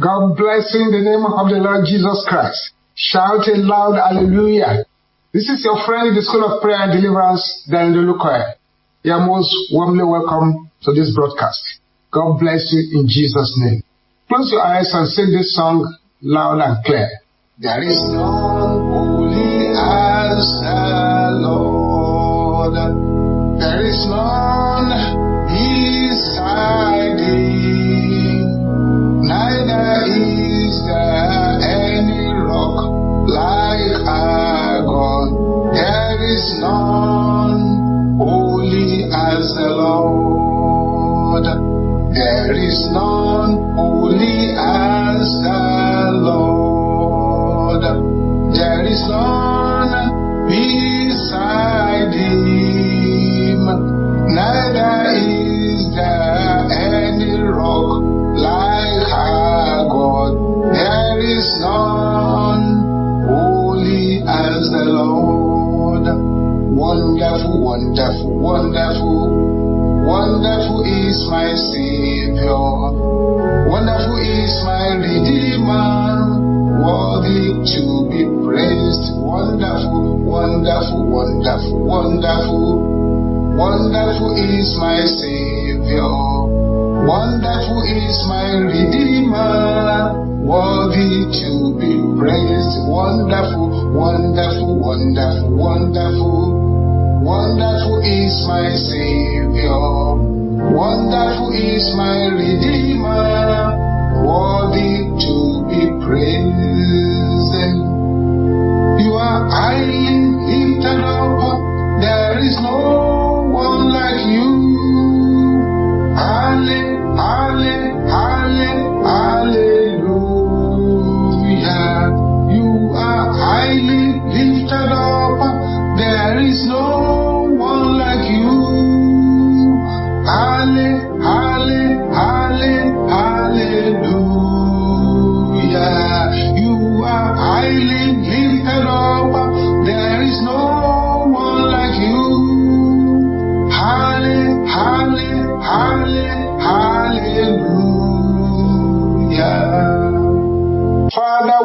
God bless you in the name of the Lord Jesus Christ. Shout a loud hallelujah. This is your friend in the School of Prayer and Deliverance, Daniel Olukoya. You are most warmly welcome to this broadcast. God bless you in Jesus' name. Close your eyes and sing this song loud and clear. There is none holy as is my Savior. Wonderful is my Redeemer. Worthy to be praised. Wonderful, wonderful, wonderful, wonderful. Wonderful is my Savior. Wonderful is my Redeemer. Worthy to be praised. Wonderful, wonderful, wonderful, wonderful. Wonderful is my Savior. Wonderful is my Redeemer. Worthy to be praised. You are highly lifted up. There is no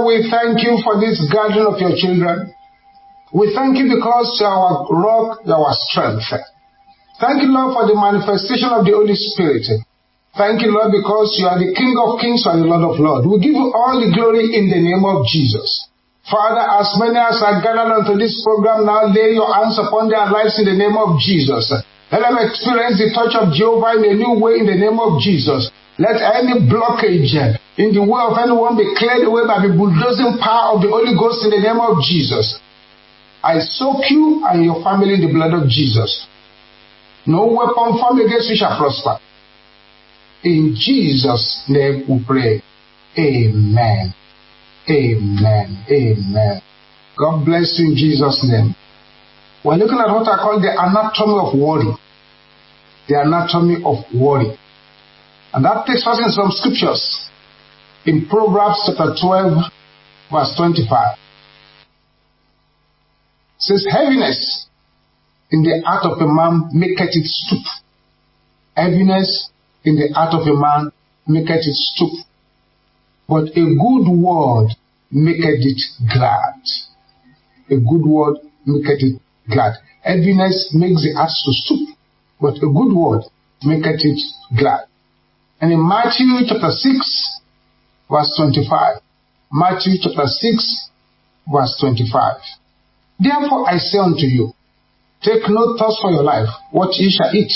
we thank you for this gathering of your children. We thank you because you are our rock, you are our strength. Thank you, Lord, for the manifestation of the Holy Spirit. Thank you, Lord, because you are the King of kings and the Lord of lords. We give you all the glory in the name of Jesus. Father, as many as are gathered onto this program now, lay your hands upon their lives in the name of Jesus. Let them experience the touch of Jehovah in a new way in the name of Jesus. Let any blockage in the way of anyone be cleared away by the bulldozing power of the Holy Ghost in the name of Jesus. I soak you and your family in the blood of Jesus. No weapon formed against you shall prosper. In Jesus' name we pray. Amen. Amen. Amen. God bless you in Jesus' name. We're looking at what I call the anatomy of worry. The anatomy of worry. And that takes us in some scriptures. In Proverbs chapter 12, verse 25. It says, Heaviness in the heart of a man maketh it stoop. Heaviness in the heart of a man maketh it stoop. But a good word maketh it glad. A good word maketh it glad. Heaviness makes the heart to stoop, but a good word maketh it glad. And in Matthew chapter 6, verse 25. Matthew chapter 6, verse 25. Therefore I say unto you, take no thought for your life, what ye shall eat,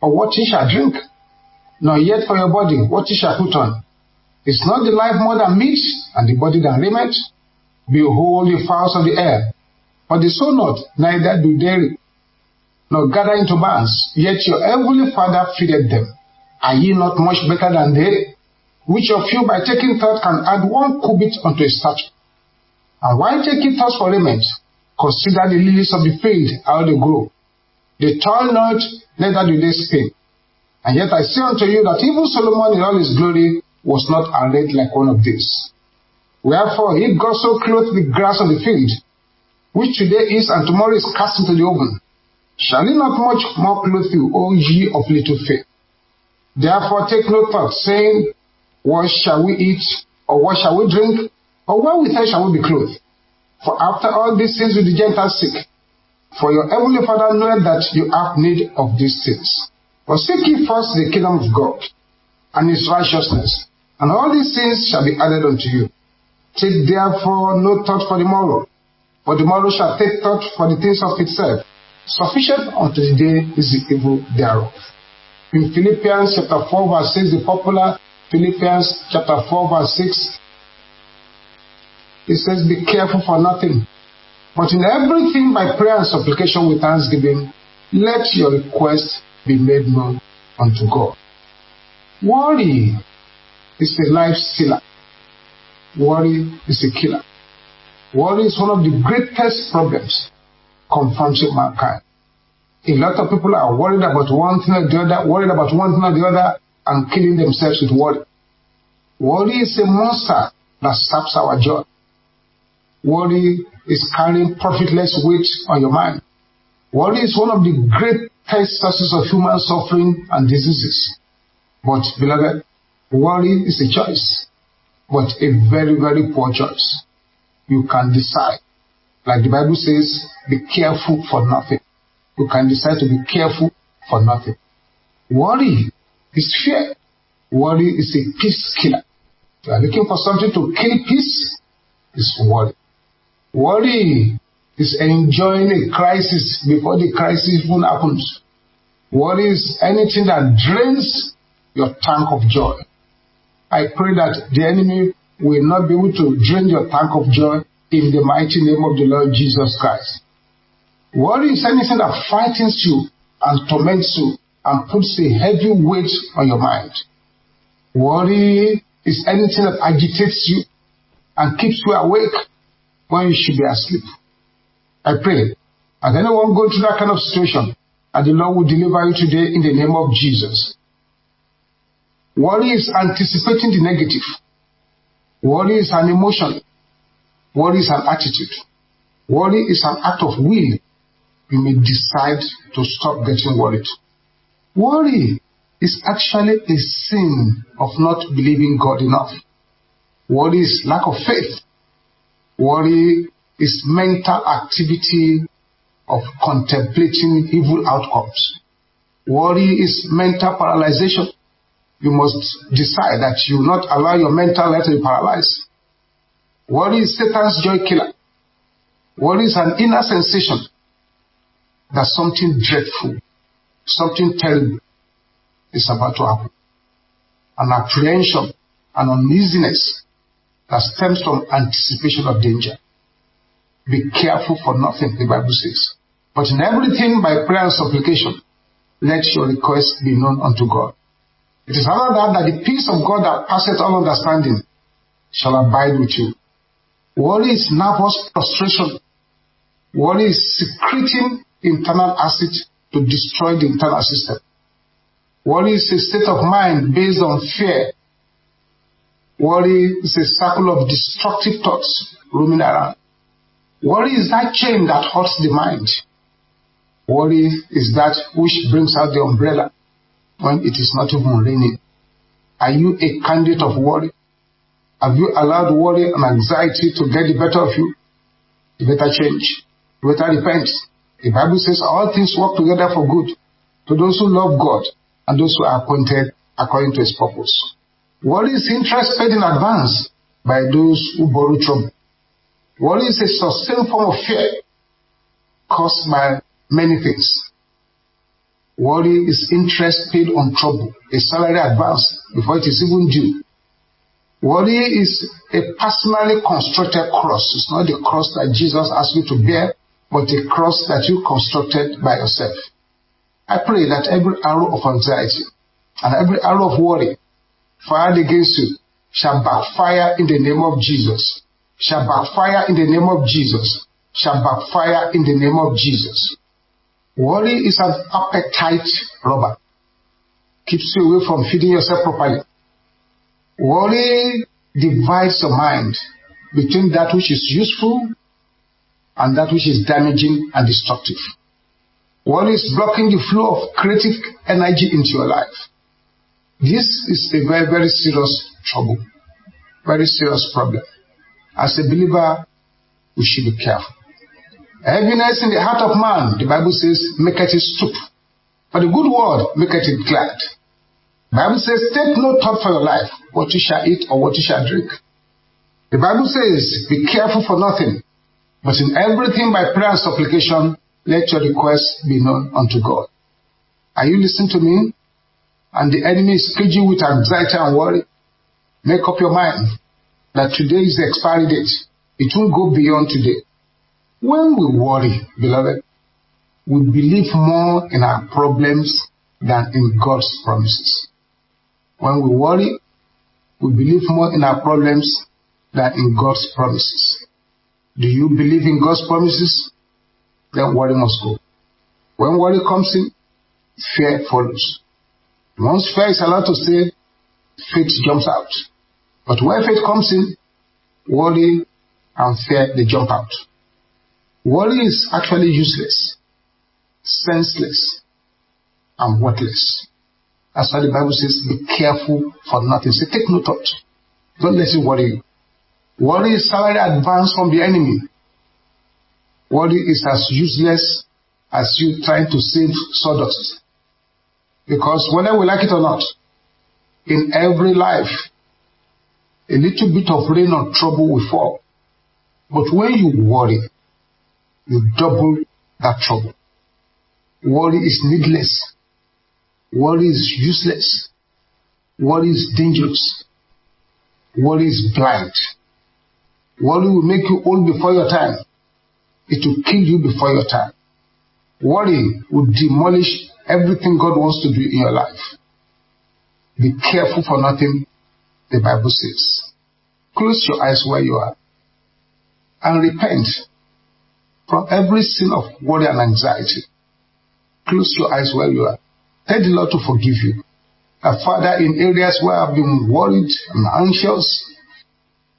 or what ye shall drink, nor yet for your body, what ye shall put on. Is not the life more than meat, and the body than raiment? Behold the fowls of the air, for they sow not, neither do they nor gather into barns, yet your heavenly Father feedeth them. Are ye not much better than they? Which of you by taking thought can add one cubit unto a stature? And take ye thought for raiment? Consider the lilies of the field, how they grow. They toil not, neither do they spin. And yet I say unto you that even Solomon in all his glory was not arrayed like one of these. Wherefore if God so clothed the grass of the field, which today is and tomorrow is cast into the oven, shall he not much more clothe you, O ye of little faith? Therefore take no thought, saying, What shall we eat, Or what shall we drink? Or wherewithal shall we be clothed? For after all these things will the Gentiles seek. For your heavenly Father knoweth that you have need of these things. But seek ye first the kingdom of God and his righteousness, and all these things shall be added unto you. Take therefore no thought for the morrow, for the morrow shall take thought for the things of itself. Sufficient unto the day is the evil thereof. In Philippians chapter 4 verse 6, the popular Philippians chapter 4 verse 6, it says, Be careful for nothing, but in everything by prayer and supplication with thanksgiving, let your request be made known unto God. Worry is a life stealer. Worry is a killer. Worry is one of the greatest problems confronting mankind. A lot of people are worried about one thing or the other, worried about one thing or the other, and killing themselves with worry. Worry is a monster that saps our joy. Worry is carrying profitless weight on your mind. Worry is one of the greatest sources of human suffering and diseases. But, beloved, worry is a choice, but a very, very poor choice. You can decide like the Bible says, be careful for nothing. You can decide to be careful for nothing. Worry is fear. Worry is a peace killer. If you are looking for something to kill peace, it's worry. Worry is enjoying a crisis before the crisis even happens. Worry is anything that drains your tank of joy. I pray that the enemy will not be able to drain your tank of joy in the mighty name of the Lord Jesus Christ. Worry is anything that frightens you and torments you and puts a heavy weight on your mind. Worry is anything that agitates you and keeps you awake when you should be asleep. I pray, as anyone going through that kind of situation, and the Lord will deliver you today in the name of Jesus. Worry is anticipating the negative. Worry is an emotion Worry is an attitude. Worry is an act of will. You may decide to stop getting worried. Worry is actually a sin of not believing God enough. Worry is lack of faith. Worry is mental activity of contemplating evil outcomes. Worry is mental paralyzation. You must decide that you will not allow your mental life to be paralyzed. Worry is Satan's joy killer. Worry is an inner sensation that something dreadful, something terrible is about to happen. An apprehension, an uneasiness that stems from anticipation of danger. Be careful for nothing, the Bible says. But in everything by prayer and supplication, let your request be known unto God. It is under that that the peace of God that passeth all understanding shall abide with you. Worry is nervous frustration. Worry is secreting internal acid to destroy the internal system. Worry is a state of mind based on fear. Worry is a circle of destructive thoughts roaming around. Worry is that chain that hurts the mind. Worry is that which brings out the umbrella when it is not even raining. Are you a candidate of worry? Have you allowed worry and anxiety to get the better of you? You better change. You better repent. The Bible says all things work together for good to those who love God and those who are appointed according to his purpose. Worry is interest paid in advance by those who borrow trouble. Worry is a sustained form of fear caused by many things. Worry is interest paid on trouble, a salary advance before it is even due. Worry is a personally constructed cross. It's not the cross that Jesus asked you to bear, but a cross that you constructed by yourself. I pray that every arrow of anxiety and every arrow of worry fired against you shall backfire in the name of Jesus. Shall backfire in the name of Jesus. Shall backfire in the name of Jesus. Worry is an appetite robber. Keeps you away from feeding yourself properly. Worry divides the mind between that which is useful and that which is damaging and destructive. Worry is blocking the flow of creative energy into your life. This is a very, very serious trouble. very serious problem. As a believer, we should be careful. Heaviness in the heart of man, the Bible says, maketh it a stoop. But the good word maketh it glad. The Bible says, take no thought for your life, what you shall eat or what you shall drink. The Bible says, be careful for nothing, but in everything by prayer and supplication, let your requests be known unto God. Are you listening to me? And the enemy is caging with anxiety and worry. Make up your mind that today is the expiry date. It won't go beyond today. When we worry, beloved, we believe more in our problems than in God's promises. When we worry, we believe more in our problems than in God's promises. Do you believe in God's promises? Then worry must go. When worry comes in, fear follows. Once fear is allowed to stay, faith jumps out. But when faith comes in, worry and fear they jump out. Worry is actually useless, senseless, and worthless. That's why the Bible says, be careful for nothing. Say, take no thought. Don't let it worry you. Worry is salary advance from the enemy. Worry is as useless as you trying to save sawdust. Because whether we like it or not, in every life, a little bit of rain or trouble will fall. But when you worry, you double that trouble. Worry is needless. Worry is useless. Worry is dangerous. Worry is blind. Worry will make you old before your time. It will kill you before your time. Worry will demolish everything God wants to do in your life. Be careful for nothing, the Bible says. Close your eyes where you are and repent from every sin of worry and anxiety. Close your eyes where you are. Tell the Lord to forgive you. A Father, in areas where I've been worried and anxious,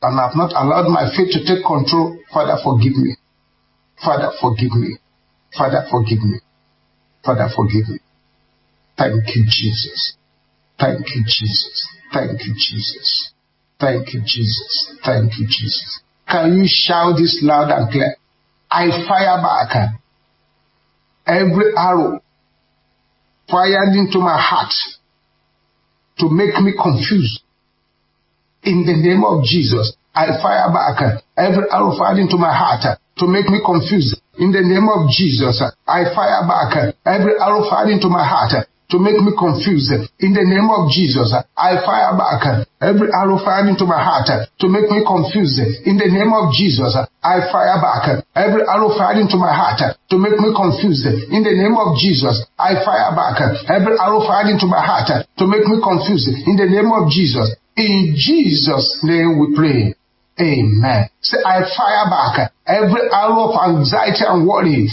and I've not allowed my faith to take control, Father, forgive me. Father, forgive me. Father, forgive me. Father, forgive me. Thank you, Jesus. Thank you, Jesus. Thank you, Jesus. Thank you, Jesus. Thank you, Jesus. Can you shout this loud and clear? I fire back every arrow fired into my heart to make me confused in the name of Jesus, I fire back every arrow fired into my heart to make me confused. In the name of Jesus, I fire back every arrow fired into my heart to make me confused. In the name of Jesus, I fire back every arrow fired into my heart to make me confused. In the name of Jesus, I fire back every arrow fired into my heart to make me confused. In the name of Jesus, I fire back every arrow fired into my heart to make me confused. In the name of Jesus, in Jesus' name we pray. Amen. Say, I fire back every arrow of anxiety and worry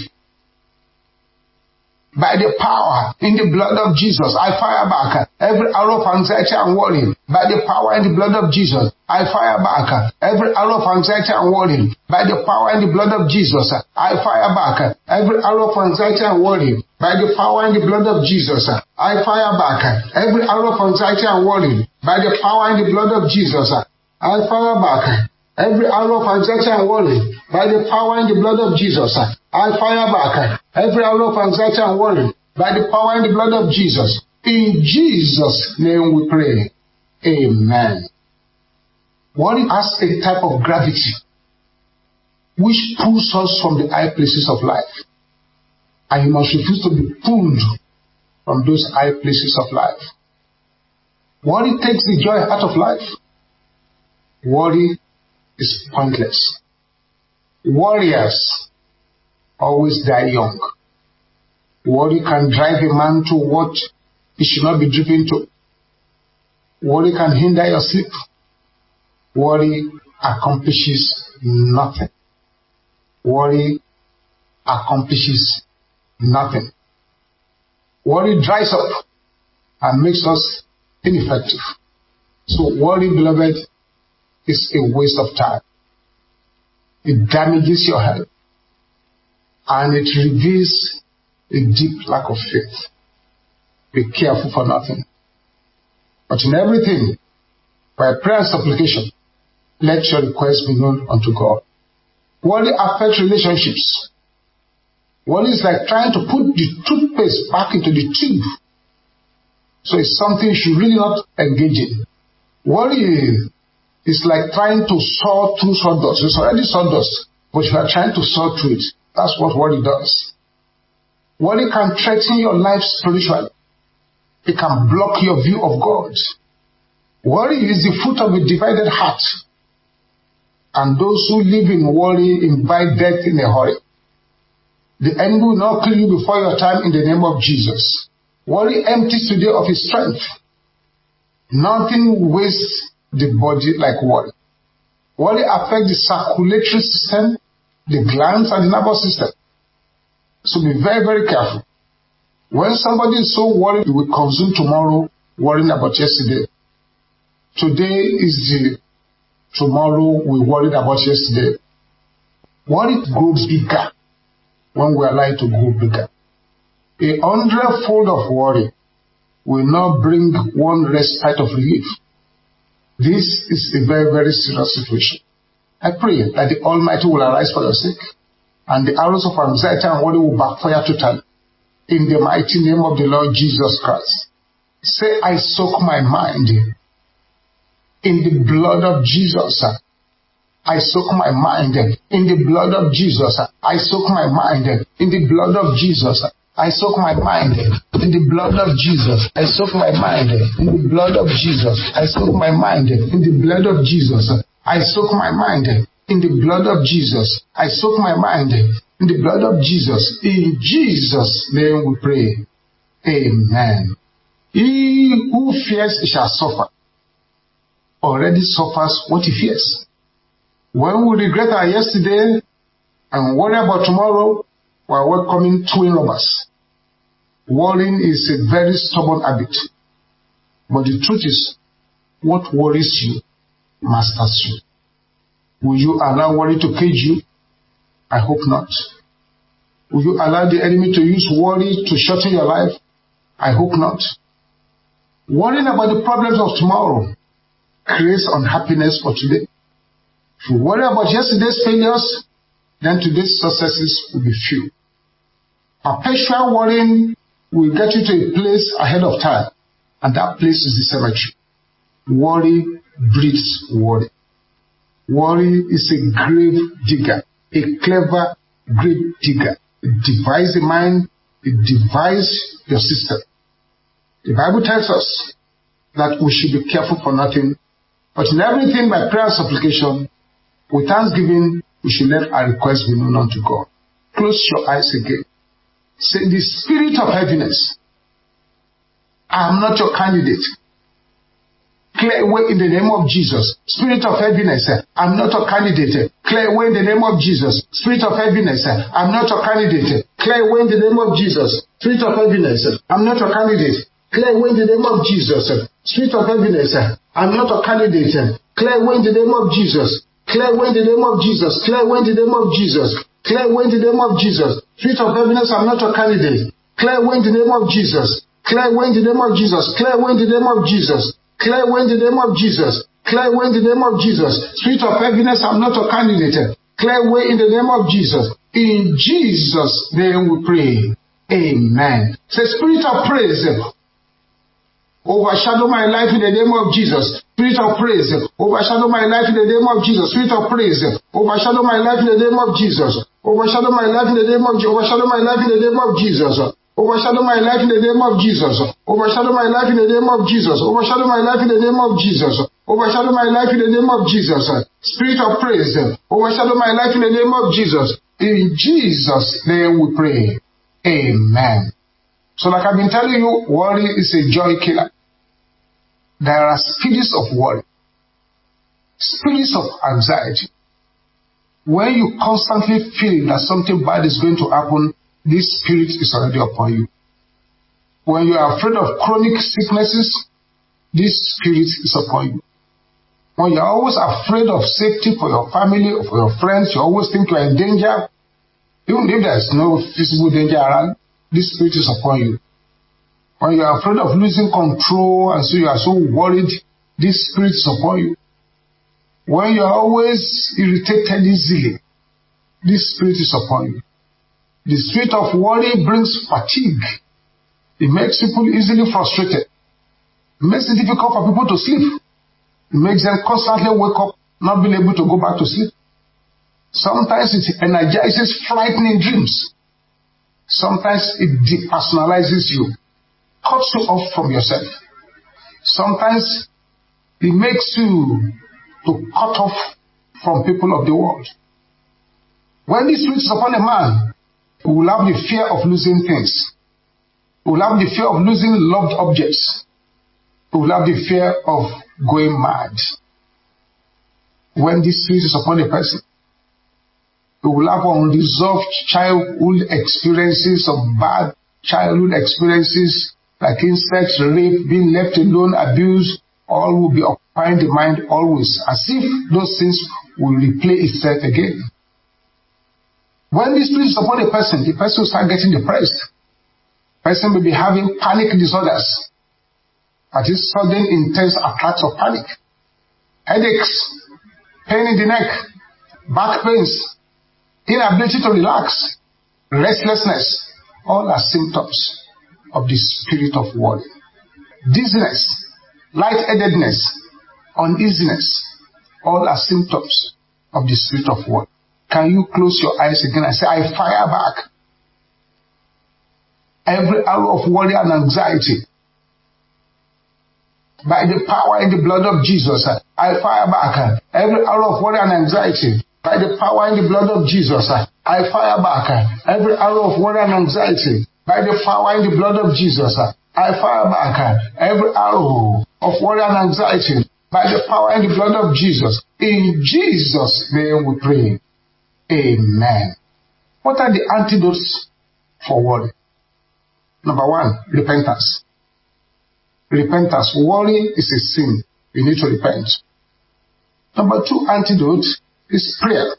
by the power in the blood of Jesus. I fire back every arrow of anxiety and worry by the power in the blood of Jesus. I fire back every arrow of anxiety and worry by the power in the blood of Jesus. I fire back every arrow of anxiety and worry by the power in the blood of Jesus. I fire back every arrow of anxiety and worry by the power in the blood of Jesus. I fire back every arrow of anxiety and worry by the power in the blood of Jesus. I fire back every hour of anxiety and worry by the power and the blood of Jesus. In Jesus' name we pray. Amen. Worry has a type of gravity which pulls us from the high places of life. And you must refuse to be pulled from those high places of life. Worry takes the joy out of life. Worry is pointless. Warriors always die young. Worry can drive a man to what he should not be driven to. Worry can hinder your sleep. Worry accomplishes nothing. Worry accomplishes nothing. Worry dries up and makes us ineffective. So worry, beloved, is a waste of time. It damages your health and it reveals a deep lack of faith. Be careful for nothing. But in everything, by prayer and supplication, let your requests be known unto God. Worry affects relationships. Worry is like trying to put the toothpaste back into the tube. So it's something you should really not engage in. Worry is like trying to saw through sawdust. It's already sawdust, but you are trying to saw through it. That's what worry does. Worry can threaten your life spiritually. It can block your view of God. Worry is the fruit of a divided heart. And those who live in worry invite death in a hurry. The enemy will not kill you before your time in the name of Jesus. Worry empties today of his strength. Nothing wastes the body like worry. Worry affects the circulatory system, the glands, and the nervous system. So be very, very careful. When somebody is so worried, you will consume tomorrow worrying about yesterday. Today is the tomorrow we worried about yesterday. Worry grows bigger when we allow it to grow bigger. A hundredfold of worry will not bring one respite of relief. This is a very, very serious situation. I pray that the Almighty will arise for your sake and the arrows of anxiety and worry will backfire totally. In the mighty name of the Lord Jesus Christ. Say, I soak my mind in the blood of Jesus. I soak my mind in the blood of Jesus. I soak my mind in the blood of Jesus. I soak my mind in the blood of Jesus. I soak my mind in the blood of Jesus. I soak my mind in the blood of Jesus. I soak my mind in the blood of Jesus. I soak my mind in the blood of Jesus. In Jesus' name we pray. Amen. He who fears shall suffer. Already suffers what he fears. When we regret our yesterday and worry about tomorrow, we are welcoming twin robbers. Worrying is a very stubborn habit. But the truth is, what worries you masters you. Will you allow worry to cage you? I hope not. Will you allow the enemy to use worry to shorten your life? I hope not. Worrying about the problems of tomorrow creates unhappiness for today. If you worry about yesterday's failures, then today's successes will be few. Perpetual worrying will get you to a place ahead of time, and that place is the cemetery. Worry breeds worry. Worry is a grave digger, a clever grave digger. It divides the mind, it divides your system. The Bible tells us that we should be careful for nothing, but in everything by prayer and supplication, with thanksgiving, we should let our requests be known unto God. Close your eyes again. Say, the spirit of heaviness, I am not your candidate. Clear away in the name of Jesus. Spirit of heaviness, I'm not a candidate. Clear away in the name of Jesus. Spirit of heaviness, I'm not a candidate. Clear away in the name of Jesus. Spirit of heaviness, I'm not a candidate. Clear away in the name of Jesus. Spirit of heaviness, I'm not a candidate. Clear away in the name of Jesus. Clear away in the name of Jesus. Clear away in the name of Jesus. Clear away in the name of Jesus. Spirit of heaviness, I'm not a candidate. Clear away in the name of Jesus. Clear away in the name of Jesus. Clear away in the name of Jesus. Clear away in the name of Jesus. Clear away in the name of Jesus. Spirit of heaviness, I'm not a candidate. Clear away in the name of Jesus. In Jesus' name we pray. Amen. Say, Spirit of praise, overshadow my life in the name of Jesus. Spirit of praise, overshadow my life in the name of Jesus. Spirit of praise, overshadow my life in the name of Jesus. Overshadow my life in the name of Jesus. Overshadow my life in the name of Jesus. Overshadow my life in the name of Jesus. Overshadow my life in the name of Jesus. Overshadow my life in the name of Jesus. Overshadow my life in the name of Jesus. Spirit of praise. Overshadow my life in the name of Jesus. In Jesus' name we pray. Amen. So like I've been telling you, worry is a joy killer. There are spirits of worry. Spirits of anxiety. When you constantly feel that something bad is going to happen, this spirit is already upon you. When you are afraid of chronic sicknesses, this spirit is upon you. When you're always afraid of safety for your family or for your friends, you always think you are in danger, even if there's no physical danger around, this spirit is upon you. When you are afraid of losing control and so you are so worried, this spirit is upon you. When you're always irritated easily, this spirit is upon you. The spirit of worry brings fatigue. It makes people easily frustrated. It makes it difficult for people to sleep. It makes them constantly wake up, not being able to go back to sleep. Sometimes it energizes frightening dreams. Sometimes it depersonalizes you, cuts you off from yourself. Sometimes it makes you to cut off from people of the world. When this is upon a man, he will have the fear of losing things. We will have the fear of losing loved objects. We will have the fear of going mad. When this spirit is upon a person, we will have unresolved childhood experiences of bad childhood experiences like incest, rape, being left alone, abuse, all will be occupying the mind always, as if those things will replay itself again. When this spirit is upon a person, the person will start getting depressed. Person may be having panic disorders. That is sudden intense attacks of panic. Headaches, pain in the neck, back pains, inability to relax, restlessness, all are symptoms of the spirit of worry. Dizziness, lightheadedness, uneasiness, all are symptoms of the spirit of worry. Can you close your eyes again and say, I fire back every arrow of worry and anxiety by the power in the blood of Jesus. I fire back every arrow of worry and anxiety by the power in the blood of Jesus, I fire back every arrow of worry and anxiety. By the power in the blood of Jesus, I fire back every arrow of worry and anxiety. By the power in the blood of Jesus. In Jesus' name we pray. Amen. What are the antidotes for worry? Number one, repentance. Repentance. Worry is a sin. You need to repent. Number two, antidote is prayer.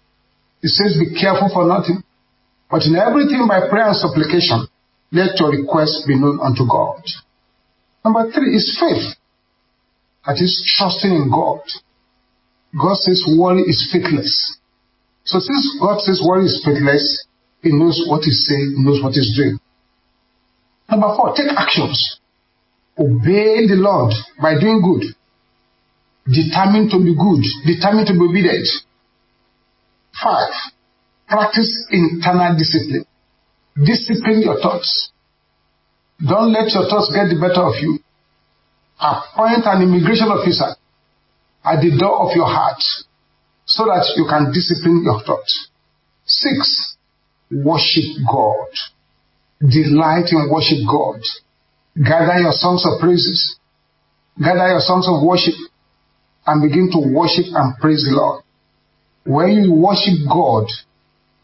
It says, Be careful for nothing, but in everything by prayer and supplication, let your requests be known unto God. Number three is faith. That is trusting in God. God says worry is faithless. So since God says worry is faithless, He knows what He's saying, He knows what He's doing. Number four, take actions. Obey the Lord by doing good. Determined to be good, determined to be obedient. Five, practice internal discipline. Discipline your thoughts. Don't let your thoughts get the better of you. Appoint an immigration officer at the door of your heart so that you can discipline your thoughts. Six, worship God. Delight in worship God. Gather your songs of praises. Gather your songs of worship and begin to worship and praise the Lord. When you worship God,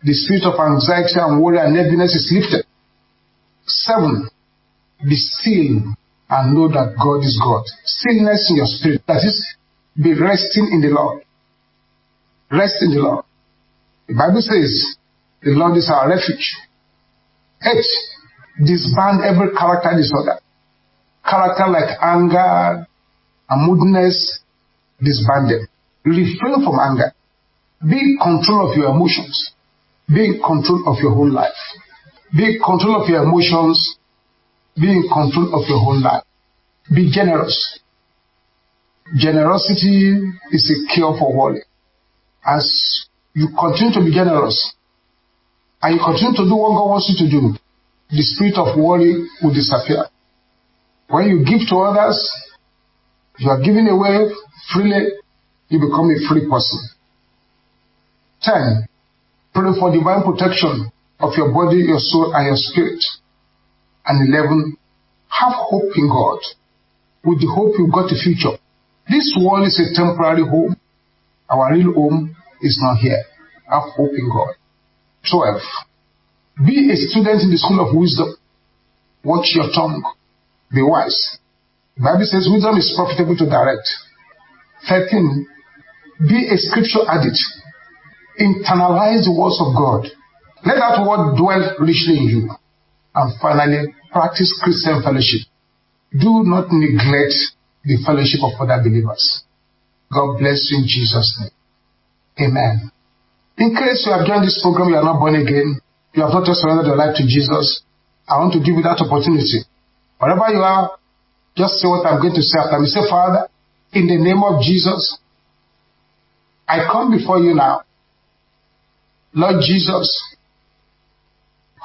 the spirit of anxiety and worry and heaviness is lifted. Seven, be still and know that God is God. Stillness in your spirit. That is, be resting in the Lord. Rest in the Lord. The Bible says, the Lord is our refuge. Eight, disband every character disorder. Character like anger and moodiness, disband them. Refrain from anger. Be in control of your emotions. Be in control of your whole life. Be in control of your emotions. Be in control of your whole life. Be generous. Generosity is a cure for worry. As you continue to be generous and you continue to do what God wants you to do, the spirit of worry will disappear. When you give to others, you are giving away freely, you become a free person. 10. Pray for divine protection of your body, your soul, and your spirit. And 11. Have hope in God. With the hope you've got a future. This world is a temporary home. Our real home is not here. Have hope in God. 12. Be a student in the school of wisdom. Watch your tongue. Be wise. The Bible says wisdom is profitable to direct. 13. Be a scripture addict internalize the words of God. Let that word dwell richly in you. And finally, practice Christian fellowship. Do not neglect the fellowship of other believers. God bless you in Jesus' name. Amen. In case you have joined this program, you are not born again, you have not just surrendered your life to Jesus, I want to give you that opportunity. Wherever you are, just say what I'm going to say after me. Say, Father, in the name of Jesus, I come before you now. Lord Jesus,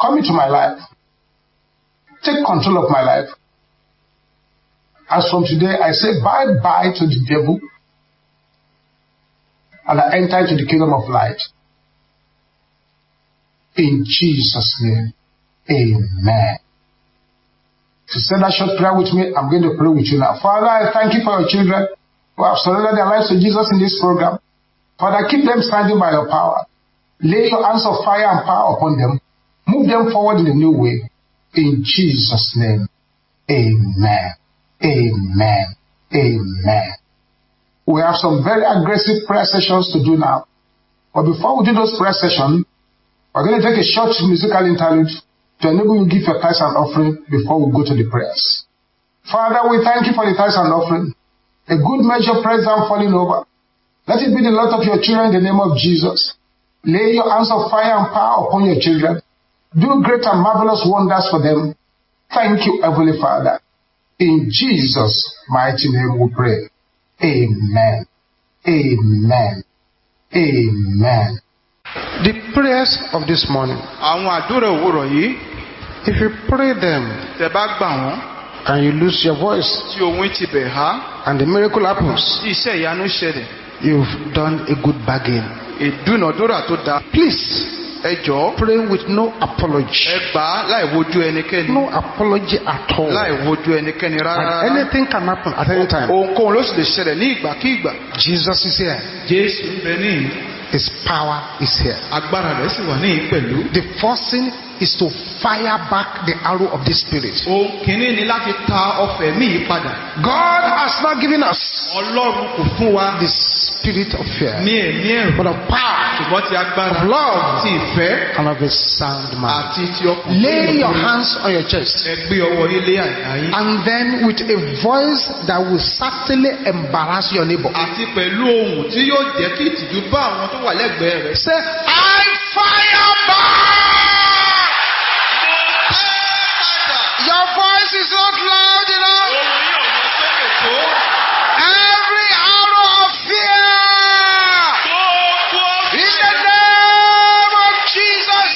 come into my life. Take control of my life. As from today, I say bye bye to the devil and I enter into the kingdom of light. In Jesus' name, amen. To say that short prayer with me, I'm going to pray with you now. Father, I thank you for your children who have surrendered their lives to Jesus in this program. Father, keep them standing by your power. Lay your hands of fire and power upon them. Move them forward in a new way. In Jesus' name, amen. Amen. Amen. We have some very aggressive prayer sessions to do now. But before we do those prayer sessions, we're going to take a short musical interlude to enable you to give your tithes and offering before we go to the prayers. Father, we thank you for the tithes and offering. A good measure pressed down falling over. Let it be the lot of your children in the name of Jesus. Lay your hands of fire and power upon your children. Do great and marvelous wonders for them. Thank you, Heavenly Father. In Jesus' mighty name we pray. Amen. Amen. Amen. The prayers of this morning, àwọn àdúrà òwúrọ̀ yìí if you pray them tẹ́ bá gbà wọ́n and you lose your voice tí ohun ti bẹ̀ há and the miracle happens, tí iṣẹ́ ìyanu ṣẹlẹ̀ you've done a good bargain. ìdúnàdúrà tó dáa Please ẹ jọ̀ọ́ pray with no apology. ẹ gbà á láì wojú ẹnikẹ́ni No apology at all. láì wojú ẹnikẹ́ni rárá And anything can happen at any time. ohunkóhun ló sì lè ṣẹlẹ̀ ní ìgbàkígbà Jesus is here. jésù ń bẹ His power is here. agbára rẹ̀ sì wà níyìn pẹ̀lú The first thing is to fire back the arrow of the Spirit. ohun kìíní ni láti ta ọfẹ̀ mí yìí padà God has not given us ọlọ́run kò fún wa the spirit of fear, ní ẹ̀mí ẹ̀rù but of power, ṣùgbọ́n ti agbára of love, ti ìfẹ́ and of a sound mind. àti ti ọkàn Lay your hands on your chest. ẹ gbé ọwọ́ yín lé àyà yín And then with a voice that will certainly embarrass your neighbor. àti pẹ̀lú ohun tí yóò jẹ́ kí ìtìjú bá àwọn tó wà lẹ́gbẹ̀ẹ́ rẹ̀. Say, I fire back! Your voice is not loud enough. Every arrow of fear. In the name of Jesus.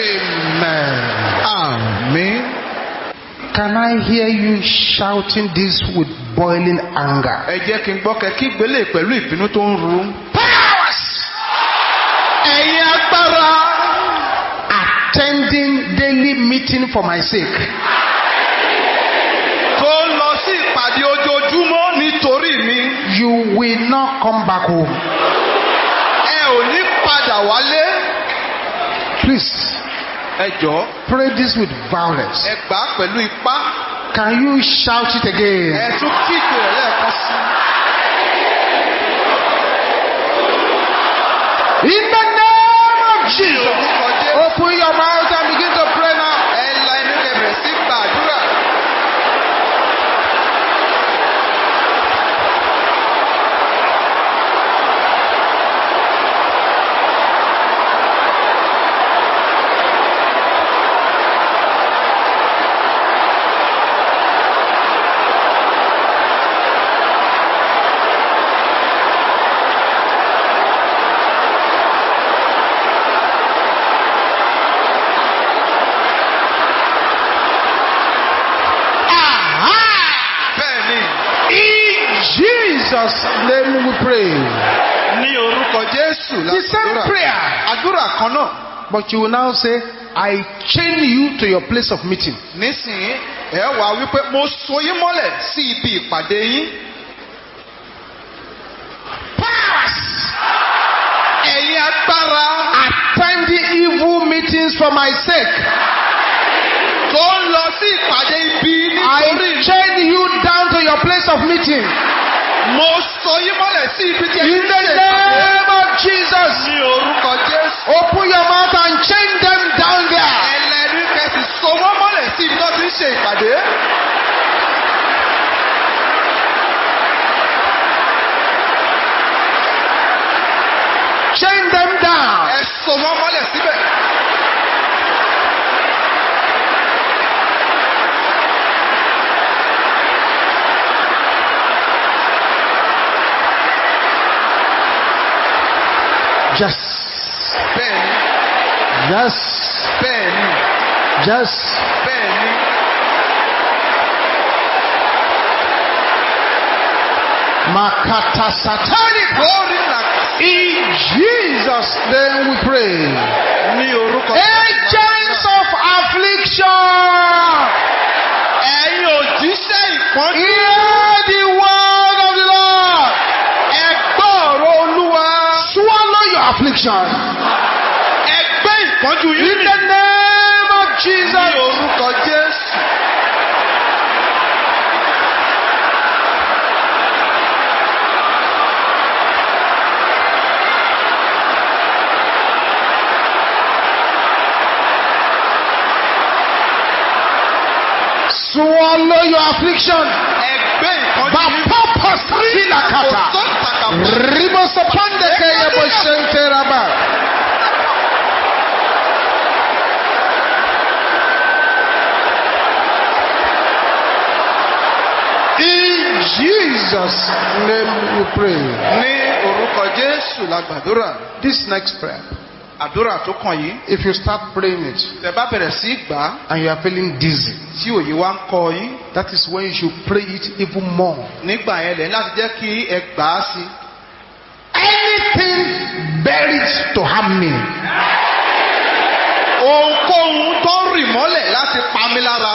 Amen. Àmín. Can I hear you shouting this with boiling anger? Ẹ jẹ́ kí n gbọ́ kẹ́ kí gbélé pẹ̀lú ìbínú tó ń ru. Powers Ẹ̀yin agbára. attending daily meeting for my sake. Tó lọ sí ìpàdé ojoojúmọ́ nítorí mi. You will not come back home. Ẹ ò ní padà wálé. Please Ẹ jọ̀ọ́ pray this with violence. ẹ gbà pẹ̀lú ipá. Can you shout it Ẹ again? tún kígbe rẹ̀ lẹ́ẹ̀kan sí. In the name of Jesus. Open your mouth and begin to pray now. Ẹ la inú rẹ̀ bẹ̀rẹ̀ sí gbàdúrà. Jesus' name we pray. ní orúkọ jésù The same lásìkò prayer. àdúrà kan náà But you will now say, I chain you to your place of meeting. nísìnyí ẹ wà wípé mo so yín mọ́lẹ̀ sí ibi ìpàdé yín Powers ẹ̀yin agbára attending evil meetings for my sake. tó ń lọ sí ìpàdé ibi I nítorí chain you down to your place of meeting. mo so yín mọ́lẹ̀ sí ibi tí ẹ In ti the ṣe ìpàdé name of Jesus. ní orúkọ jésù Open your mouth and chain them down there. ẹlẹ́rìí kẹsì so wọ́n mọ́lẹ̀ sí ibi tó ti ń ṣe ìpàdé. Chain them down. ẹ so wọ́n mọ́lẹ̀ síbẹ̀. Yes. Bẹ́ẹ̀ni Yes. bẹ́ẹ̀ni Yes. bẹ́ẹ̀ni Makata satanic. làkà In Jesus' name we pray. ní orúkọ Agents of affliction. ẹ̀yin òjíṣẹ́ ìpọ́njú Hear the word of the Lord. ẹgbẹ́ ọ̀rọ̀ olúwa Swallow your affliction. Ẹgbẹ́ ìpọ́njú In yín the name of ní Jesus. orúkọ jésù. Swallow your affliction. ẹgbẹ́ ìpọ́njú But yín purpose silakata. kò sọ́tàkà Ribosopandeke yeboshente raba. In Jesus' name we pray. ní orúkọ jésù la gbàdúrà This next prayer, àdúrà tó kàn yìí if you start praying it tẹ́ bá bẹ̀rẹ̀ sí gbà and you are feeling dizzy, tí òye wa ń kọ yín that is when you should pray it even more. nígbà yẹn lẹ́yìn láti jẹ́ kí ẹ gbà á sí. Anything buried to harm me, ohunkóhun tó rì mọ́lẹ̀ láti pa mí lára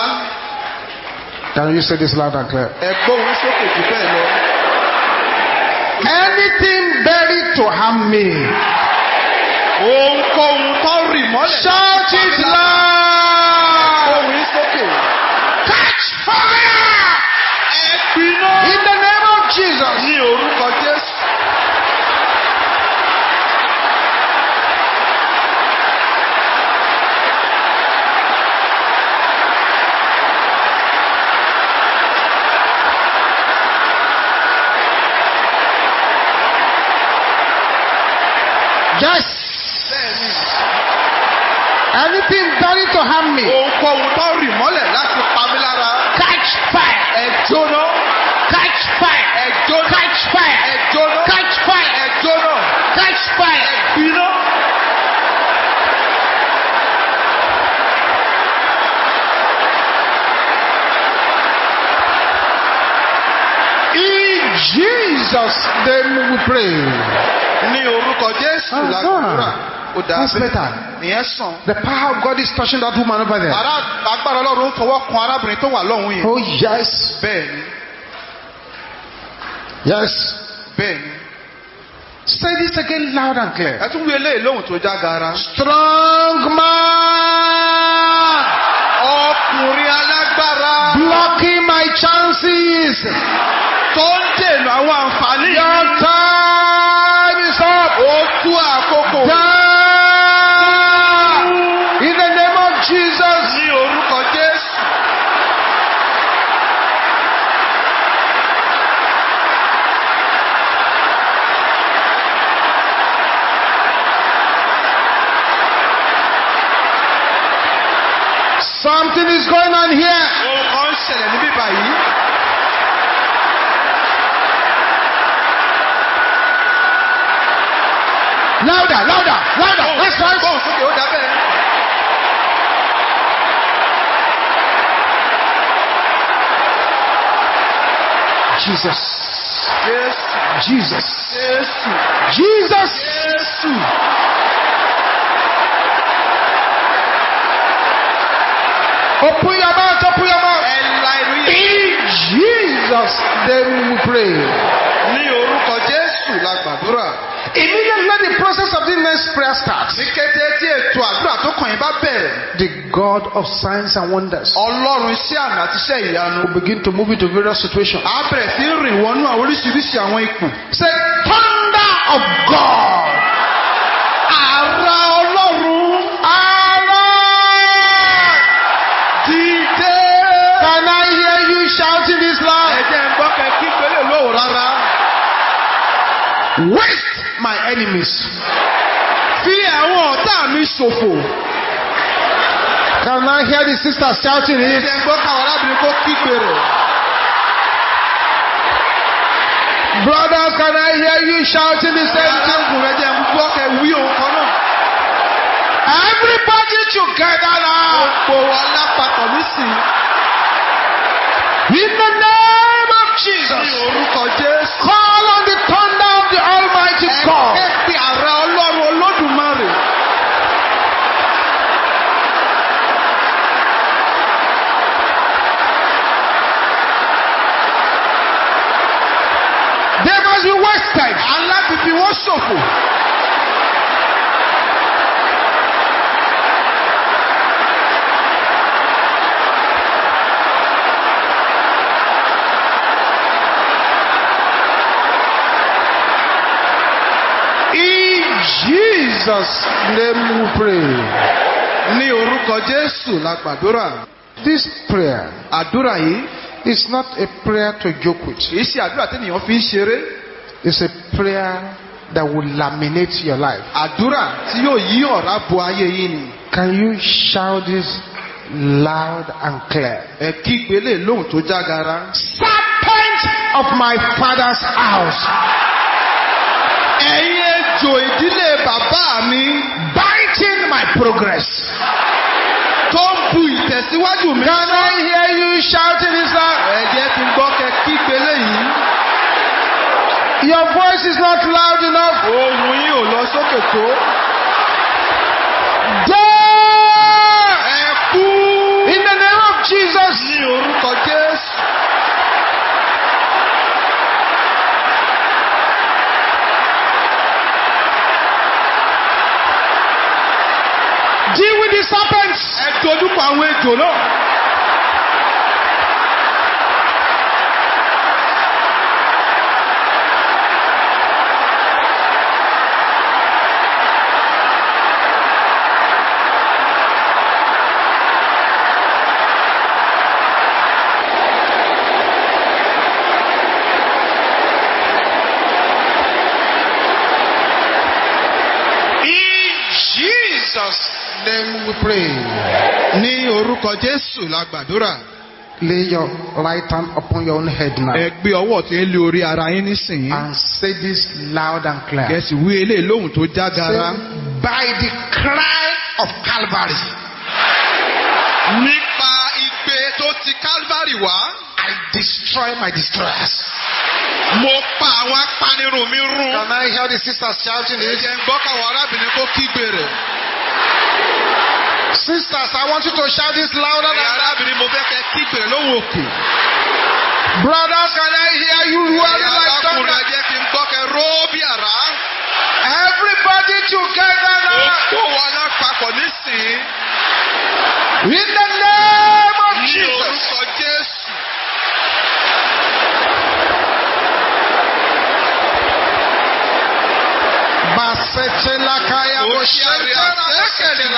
can you say this loud and clear? ẹ gbóhùn sókè jù bẹ́ẹ̀ lọ. Anything buried to harm me, ohunkóhun tó rì mọ́lẹ̀ shout it loud. sókè. Catch fire ẹ gbiná in the name of Jesus. ní orúkọ jésù. Yes. bẹ́ẹ̀ni Anything buried to harm me, ohunkóhun tó rì mọ́lẹ̀ láti pa mí lára catch fire. ẹ jóná Catch fire. ẹ jóná Catch fire. ẹ jóná Catch fire. ẹ jóná Catch fire. gbiná. In Jesus' name we pray. ní orúkọ jésù la gbàdúrà ó bẹ́ẹ̀ better. nìyẹn sàn. The power of God is touching that woman over there. Ará agbára ọlọ́run fọwọ́ kan arábìnrin tó wà lọ́hùn yẹn. Oh, yes. bẹ́ẹ̀ ni Yes. bẹ́ẹ̀ ni. Say this again loud and clear. ẹ tún wí eléyìí lóhùn tó já gara. Strong man ọkùnrin alágbára blocking my chances. tó ń dènà àwọn àǹfààní Your time is up. ó tú àkókò. Jesus. ní orúkọ jésù. Something is going on here. ohun kan ń ṣẹlẹ̀ níbí báyìí. Louder, louder, louder. Let's rise. Jesus. Jesus. Jesus. Open your mouth, open your mouth. In Jesus' name we pray. Ní orúkọ Jésù la gbàdúrà. Immediately the process of the next prayer starts. Ní kété tí ètò àdúrà tó kàn yín bá bẹ̀rẹ̀. The God of signs and wonders Ọlọ́run iṣẹ́ àmì àti iṣẹ́ ìyanu. will begin to move into various situations. A bẹ̀rẹ̀ sí rìn wọnú àwọn oríṣiríṣi àwọn ipò. Say, thunder of God. Ọlọ́run dìde. Can I hear you shouting this loud? Ẹ̀jẹ̀ ń gbọ́ rárá. Waste my enemies. Fi àwọn ọ̀tá mi ṣòfò. Can I hear the sisters shouting it? Ẹ̀jẹ̀ ń gbọ́ káwọn arábìnrin kó kígbe rẹ̀. Brothers, can I hear you shouting the same thing? Arákùnrin ẹ̀jẹ̀ ń gbọ́ kẹ́ wí òun kan náà. Everybody together now. Gbogbo wa lápapọ̀ nísìnyí. In the name of Ní Jesus. orúkọ Jésù. The Almighty Ẹ God. ké pe àrà Ọlọ́run Olódùmarè. They must be wasted. Fi wọ́n ṣòfò. In Jesus' name we pray. Ní orúkọ Jésù la gbàdúrà. This prayer Àdúrà yìí is not a prayer to joke with. kì í ṣe àdúrà tẹ́nìyàn fi ń ṣeré. It's a prayer that will laminate your life. Àdúrà tí yóò yí ọ̀rá bo ayé yín ni. Can you shout this loud and clear? Ẹ kígbe lè lóhùn tó jágara. Serpent of my father's house, Ẹ̀yin ejò ìdílé bàbá mi biting my progress. tó ń bu ìtẹ̀síwájú mi. Can I hear you shouting this loud? Ẹ̀jẹ̀ ti gbọ́ kẹ kígbe léyìí. Your voice is not loud enough. Ohùn yín ò lọ sókè tó. Die! Ẹ kú. In the name of Jesus. Ní orúkọ Jésù. dojú kọ àwọn ejò náà. Orúkọ Jésù la gbàdúrà. Lay your right hand upon your own head now Ẹ gbé ọwọ́ tí ń lé orí ara yín nísìnyí. and say this loud and clear. Kẹ̀sì wí eléyìí lóhùn tó jágara. Say, by the cry of Calvary, Nípa igbe tó ti Calvary wá. I destroy my destroyers. Mo pa àwọn apanirun mi run. Can I hear the sisters shouting it? Ẹ̀jẹ̀ ń gbọ́ káwọn arábìnrin kó kígbe rẹ̀. Sisters, I want you to shout this louder than arábìnrin mo fẹ́ kẹ́ kígbe lóhùn òkè. Brothers, can I hear you roaring like thunder? ẹ̀jẹ̀ kí n gbọ́ kẹ́ ró bí àrá. Everybody together Ó now. kó wa náà papọ̀ nísìnyí. In the name of Ní Jesus. orúkọ Jésù. Ó ṣe àrẹ àtẹ́kẹ̀lẹ̀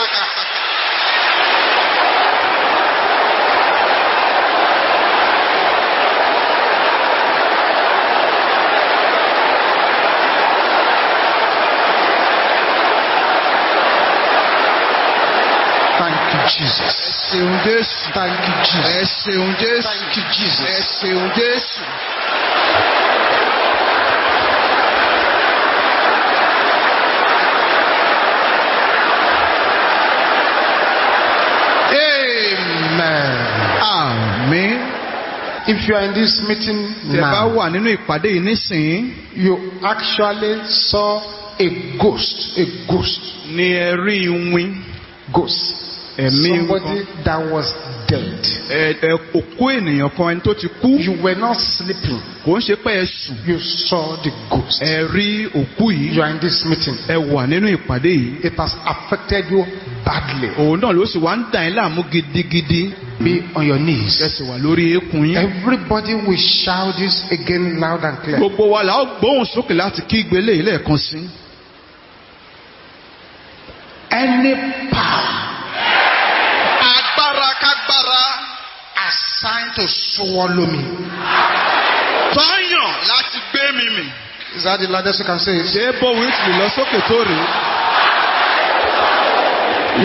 Jesus. ṣeun um Jésù. Thank you, Jesus. Ẹ ṣeun Jésù. Thank you, Ẹ Jesus. ṣeun um Jésù. Amen. Àmín. If you are in this meeting tẹ bá now, wà nínú ìpàdé yìí nísìnyí you actually saw a ghost, a ghost, ni ẹ rí iwin ghost. Ẹ̀mí Somebody that was dead. ẹ ẹ òkú ènìyàn kan ẹni tó ti kú You were not sleeping. kò ń ṣe pé ẹ sùn You saw the ghost. ẹ rí òkú You yìí are in this meeting. ẹ wà nínú ìpàdé yìí It has affected you badly. òun náà ló sì wá ń dà yín láàmú gidigidi Be on your ẹ knees. sì wà lórí eékún yín Everybody will shout this again loud and clear. gbogbo wa là ó gbóhùn sókè láti kí gbélé yìí lẹ́ẹ̀kan sí Any power agbára kágbára assigned to swallow me. tọ́yàn láti gbé mi mì Is that the loudest you can say? it? ṣé ti lè lọ sókè tó rèé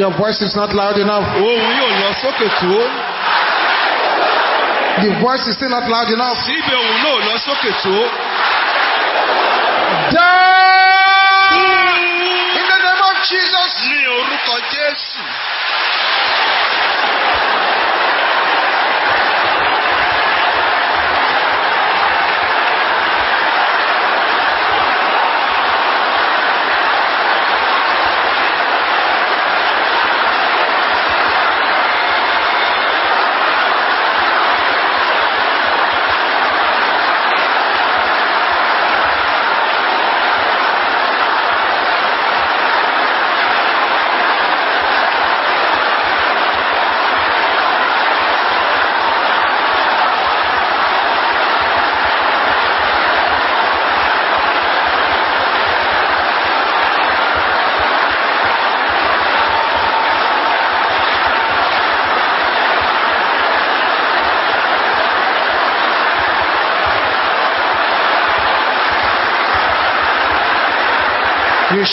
Your voice is not loud enough. òun yóò lọ sókè tó The voice is still not loud enough. síbi òun náà lọ sókè tó. Die in the name of Jesus. ní orúkọ jésù.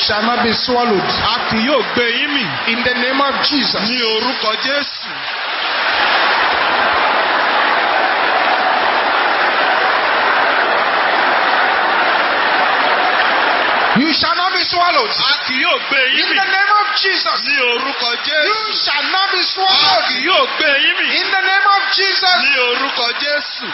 Shall not be swallowed. a kì yóò gbé yín mì. In the name of Jesus. ní orúkọ jésù. You shall not be swallowed. a kì yóò gbé In yín mì. the name of Jesus. ní orúkọ You jésù. shall not be a swallowed. kì yóò gbé yín mì. In the name of Jesus. ní orúkọ jésù.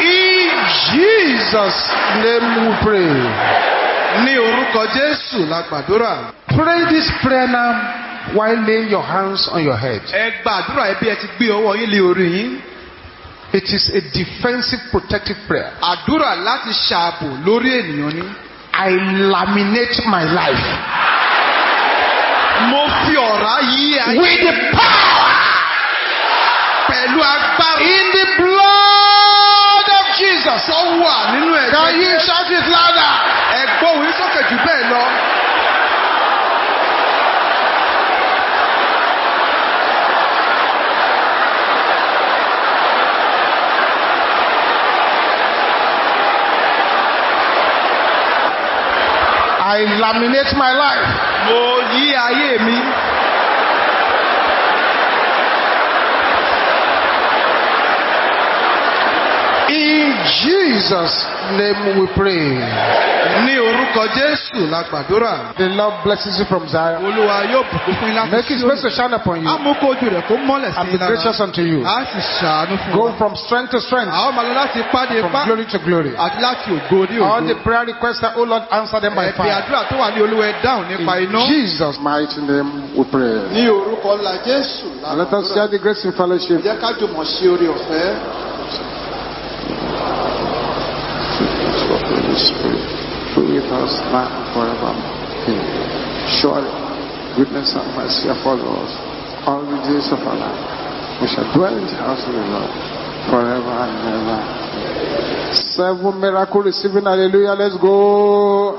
In Jesus' name we pray. ní orúkọ la gbàdúrà. Pray this prayer now while laying your hands on your head. ẹ gbàdúrà ẹ bí ẹ ti gbé ọwọ́ yín lé orí yín. It is a defensive protective prayer. àdúrà láti ṣààbò lórí ènìyàn ni. I laminate my life mo fi ọ̀rá yí ayé with the power pẹ̀lú agbára in the blood of Jesus. tó wà nínú Can you ẹ̀jẹ̀ shout it louder? ẹ gbóhùn yín sókè jù bẹ́ẹ̀ lọ. I laminate my life mo yí ayé mi in Jesus' name we pray. Ní orúkọ jésù la gbàdúrà. The Lord blesses you from Zion. olúwa yóò bùkún fún láti Make his face to shine upon you amúkójú rẹ̀ kó mọ́lẹ̀ sí and i be gracious unto you. a sì ṣàánú fún Go from strength to strength, àwọn lọ láti pàdé from ipá glory to glory. àti láti ògo ní All the prayer requests that, oh Lord, answer them by ẹ̀bí àdúrà tó wà ní olúwa ẹ dáhùn nípa In. Jesus' mighty name we pray. ní orúkọ ńlá jésù la And let us share the grace in fellowship. jẹ́ ká jùmọ̀ ṣe orí ọ̀fẹ́. of the Holy Spirit, now and forevermore. Amen. Surely, goodness and mercy follow us all the days of our life, We shall dwell in the house of the Lord forever and ever. Seven miracle receiving. Hallelujah. Let's go.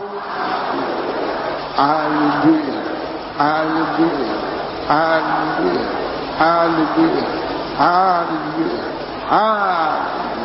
Hallelujah. Hallelujah. Hallelujah. Hallelujah. Hallelujah. Hallelujah.